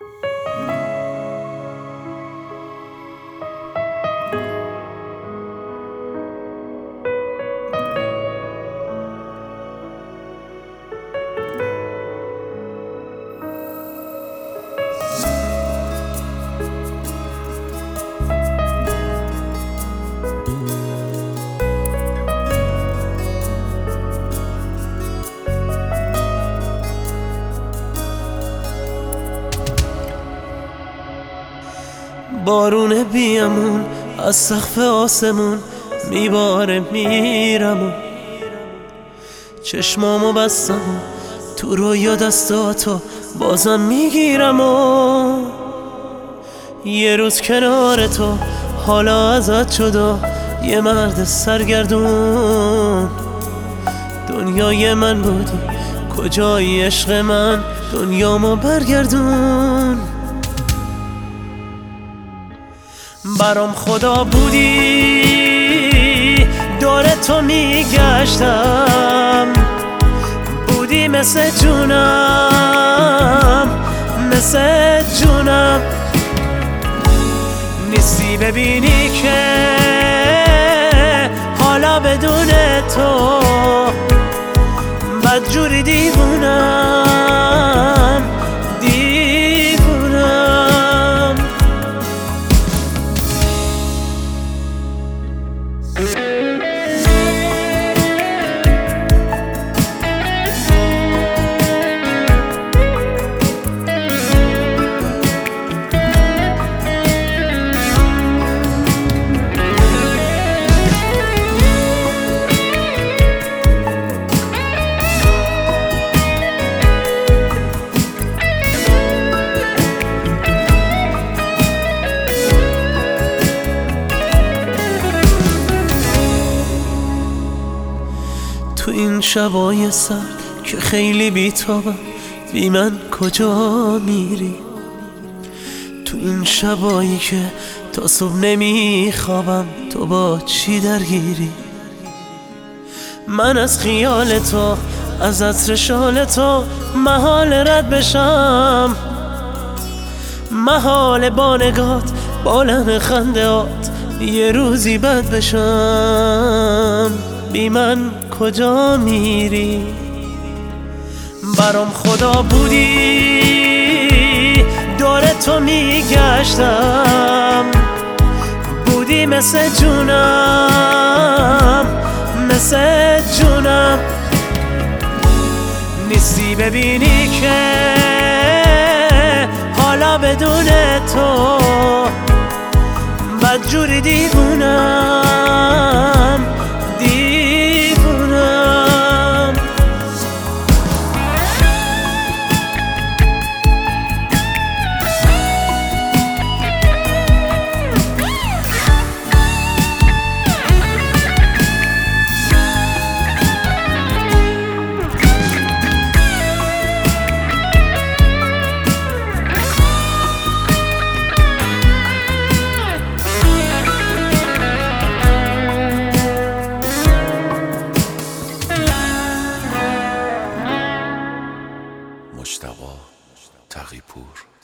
you بارون بیامون از سقف آسمون میباره میرم چشمامو بستم تو رویا دستاتو بازم می‌گیرم و یه روز کنار تو حالا ازت شدا یه مرد سرگردون. دنیای من بودی کجای عشق من؟ دنیامو برگردون. برام خدا بودی؟ دور تو میگشتم. بودی مثل جونم مثل جونم. نیستی ببینی که حالا بدون تو. بدجوری دیوونم تو این شبای سر که خیلی بیتابم بی من کجا میری؟ تو این شبایی که تا صبح نمیخوابم تو با چی درگیری؟ من از خیال تو از عطر شال تو محال رد بشم. محال با نگات با لحن خندهات یه روزی بد بشم. بی من کجا میری؟ برام خدا بودی دور تو میگشتم. بودی مثل جونم مثل جونم. نیستی ببینی که حالا بدون تو بدجوری دیوونم. مشتبا تقیپور.